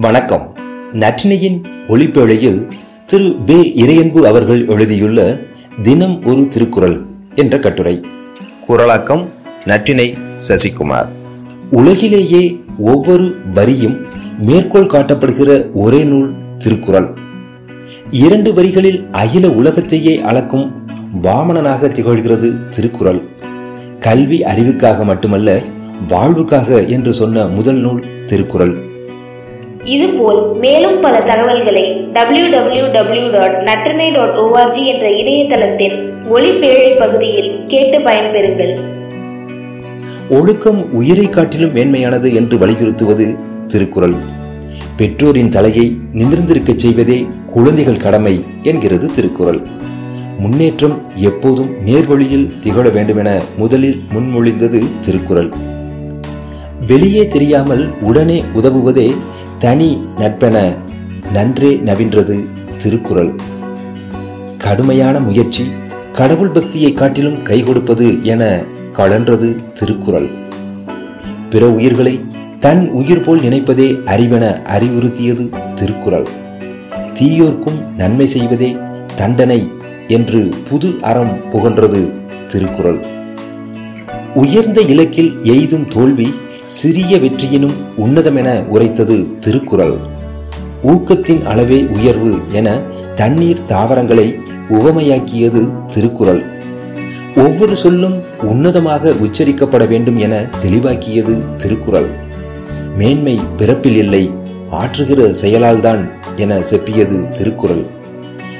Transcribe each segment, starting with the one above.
வணக்கம். நற்றினையின் ஒளிப்பேழையில் திரு பே இறையன்பு அவர்கள் எழுதியுள்ள தினம் ஒரு திருக்குறள் என்ற கட்டுரை. குரலாக்கம் நற்றினை சசிகுமார். உலகிலேயே ஒவ்வொரு வரியும் மேற்கோள் காட்டப்படுகிற ஒரே நூல் திருக்குறள். இரண்டு வரிகளில் அகில உலகத்தையே அளக்கும் வாமனனாக திகழ்கிறது திருக்குறள். கல்வி அறிவுக்காக மட்டுமல்ல வாழ்வுக்காக என்று சொன்ன முதல் நூல் திருக்குறள். இதுபோல் மேலும் பல தகவல்களை W W W dot Natrinai dot ORG என்ற இணையதளத்தின் ஒளிப்பேழை பகுதியில் கேட்டு பயன்பெறுங்கள். ஒழுக்கம் உயிரை காட்டிலும் மேன்மையானது என்று வலியுறுத்துவது திருக்குறள். பெற்றோரின் தலையை நிமிர்ந்திருக்க செய்வதே குழந்தைகள் கடமை என்கிறது திருக்குறள். முன்னேற்றம் எப்போதும் நேர்வழியில் திகழ வேண்டுமென முதலில் முன்மொழிந்தது திருக்குறள். வெளியே தெரியாமல் உடனே உதவுவதே தனி நட்பென நன்றே நவின்றது திருக்குறள். கடுமையான முயற்சி கடவுள் பக்தியை காட்டிலும் கை கொடுப்பது என கழன்றது திருக்குறள். பிற உயிர்களை தன் உயிர் போல் நினைப்பதே அறிவென அறிவுறுத்தியது திருக்குறள். தீயோர்க்கும் நன்மை செய்வதே தண்டனை என்று புது அறம் புகன்றது திருக்குறள். உயர்ந்த இலக்கில் எய்தும் தோல்வி சிறிய வெற்றியினும் உன்னதமென உரைத்தது திருக்குறள். ஊக்கத்தின் அளவே உயர்வு என தண்ணீர் தாவரங்களை உவமையாக்கியது திருக்குறள். ஒவ்வொரு சொல்லும் உன்னதமாக உச்சரிக்கப்பட வேண்டும் என தெளிவாக்கியது திருக்குறள். மேன்மை பிறப்பில் இல்லை ஆற்றுகிற செயலால்தான் என செப்பியது திருக்குறள்.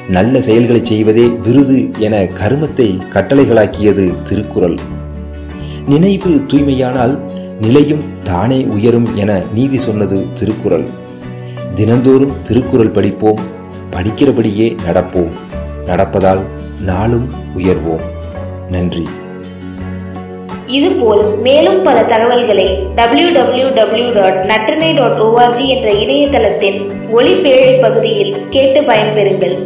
நல்ல செயல்களை செய்வதே விருது என கருமத்தை கட்டளைகளாக்கியது திருக்குறள். நினைவு தூய்மையானால் நிலையும் தானே உயரும் என நீதி சொன்னது திருக்குறள். தினந்தோறும் திருக்குறள் படிப்போம் படிக்கிறபடியே நடப்போம். நடப்பதால் நாளும் உயர்வோம். நன்றி. இதுபோல் மேலும் பல தகவல்களை W W W dot Natrinai dot O R G என்ற இணையதளத்தின் ஒளிப்பேழை பகுதியில் கேட்டு பயன்பெறுங்கள்.